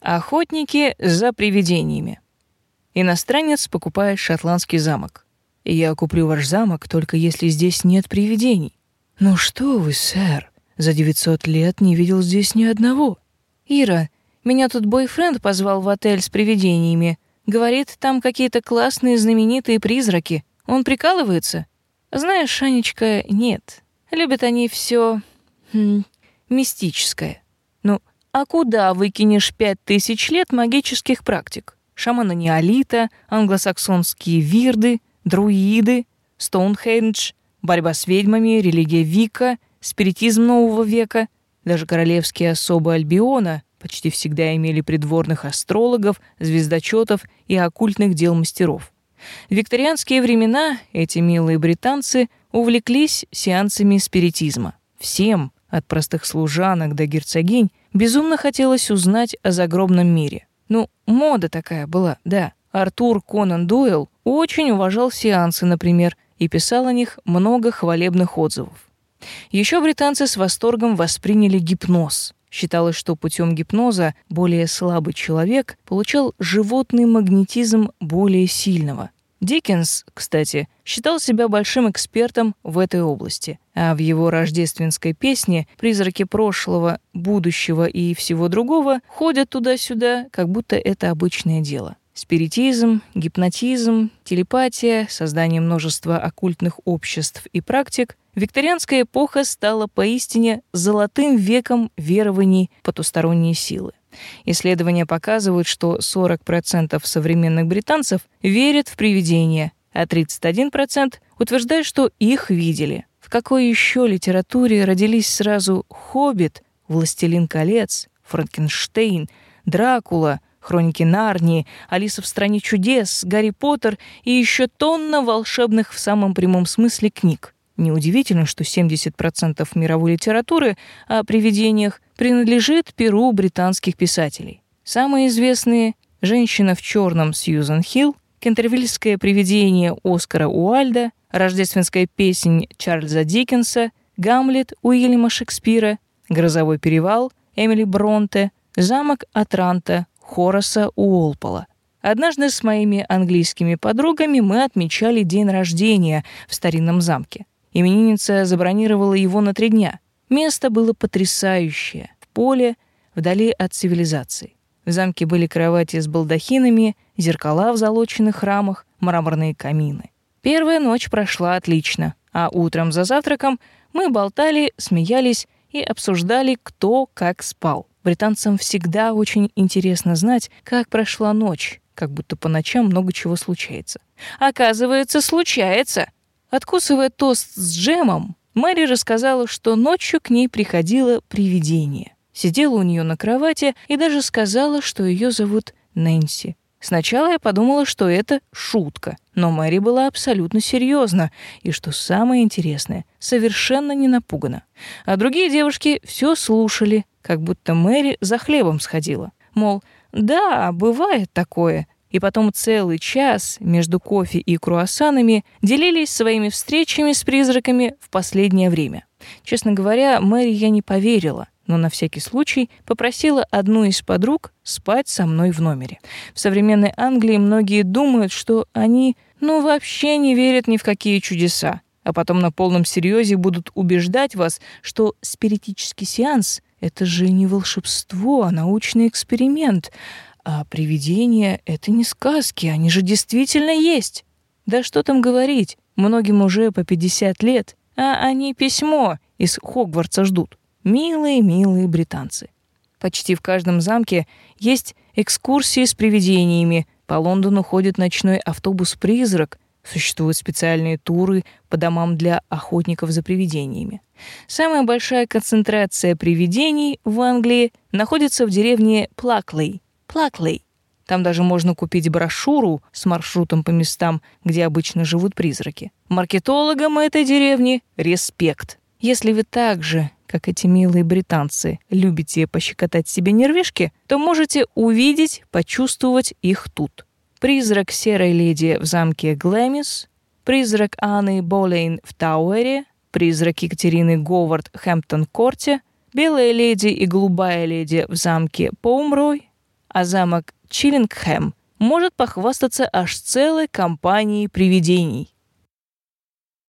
Охотники за привидениями. Иностранец покупает шотландский замок. Я куплю ваш замок, только если здесь нет привидений. Ну что вы, сэр, за 900 лет не видел здесь ни одного. Ира, меня тут бойфренд позвал в отель с привидениями. Говорит, там какие-то классные знаменитые призраки. Он прикалывается? Знаешь, Шанечка, нет. Любят они все хм, мистическое. Ну, а куда выкинешь пять тысяч лет магических практик? Шаманы неолита, англосаксонские вирды, друиды, Стоунхендж, борьба с ведьмами, религия Вика, спиритизм нового века, даже королевские особы Альбиона почти всегда имели придворных астрологов, звездочетов и оккультных дел мастеров. В викторианские времена эти милые британцы увлеклись сеансами спиритизма. Всем, от простых служанок до герцогинь, безумно хотелось узнать о загробном мире. Ну, мода такая была, да. Артур Конан Дойл очень уважал сеансы, например, и писал о них много хвалебных отзывов. Еще британцы с восторгом восприняли гипноз. Считалось, что путем гипноза более слабый человек получал животный магнетизм более сильного. Диккенс, кстати, считал себя большим экспертом в этой области, а в его рождественской песне «Призраки прошлого, будущего и всего другого» ходят туда-сюда, как будто это обычное дело. Спиритизм, гипнотизм, телепатия, создание множества оккультных обществ и практик викторианская эпоха стала поистине золотым веком верований потусторонней силы. Исследования показывают, что 40% современных британцев верят в привидения, а 31% утверждают, что их видели. В какой еще литературе родились сразу «Хоббит», «Властелин колец», «Франкенштейн», «Дракула», «Хроники Нарнии», «Алиса в стране чудес», «Гарри Поттер» и еще тонна волшебных в самом прямом смысле книг? Неудивительно, что 70% мировой литературы о привидениях принадлежит перу британских писателей. Самые известные «Женщина в черном» Сьюзан Хилл, «Кентервильское привидение» Оскара Уальда, «Рождественская песнь» Чарльза Диккенса, «Гамлет» Уильяма Шекспира, «Грозовой перевал» Эмили Бронте, «Замок Атранта» Хораса Уолпола. Однажды с моими английскими подругами мы отмечали день рождения в старинном замке. Именинница забронировала его на три дня. Место было потрясающее. В поле, вдали от цивилизации. В замке были кровати с балдахинами, зеркала в залоченных рамах, мраморные камины. Первая ночь прошла отлично, а утром за завтраком мы болтали, смеялись и обсуждали, кто как спал. Британцам всегда очень интересно знать, как прошла ночь, как будто по ночам много чего случается. Оказывается, случается. Откусывая тост с джемом, Мэри рассказала, что ночью к ней приходило привидение. Сидела у нее на кровати и даже сказала, что ее зовут Нэнси. Сначала я подумала, что это шутка, но Мэри была абсолютно серьезна и, что самое интересное, совершенно не напугана. А другие девушки все слушали, как будто Мэри за хлебом сходила. Мол, да, бывает такое, и потом целый час между кофе и круассанами делились своими встречами с призраками в последнее время. Честно говоря, Мэри я не поверила, но на всякий случай попросила одну из подруг спать со мной в номере. В современной Англии многие думают, что они ну вообще не верят ни в какие чудеса, а потом на полном серьезе будут убеждать вас, что спиритический сеанс — это же не волшебство, а научный эксперимент, а привидения — это не сказки, они же действительно есть. Да что там говорить, многим уже по 50 лет, а они письмо из Хогвартса ждут. Милые-милые британцы. Почти в каждом замке есть экскурсии с привидениями. По Лондону ходит ночной автобус-призрак. Существуют специальные туры по домам для охотников за привидениями. Самая большая концентрация привидений в Англии находится в деревне Плаклей, Плаклей. Там даже можно купить брошюру с маршрутом по местам, где обычно живут призраки. Маркетологам этой деревни респект. Если вы так же, как эти милые британцы, любите пощекотать себе нервишки, то можете увидеть, почувствовать их тут. Призрак серой леди в замке Глэмис, призрак Анны Болейн в Тауэре, призрак Екатерины Говард в Хэмптон-корте, белая леди и голубая леди в замке Поумрой, а замок Чиллингхэм может похвастаться аж целой компанией привидений.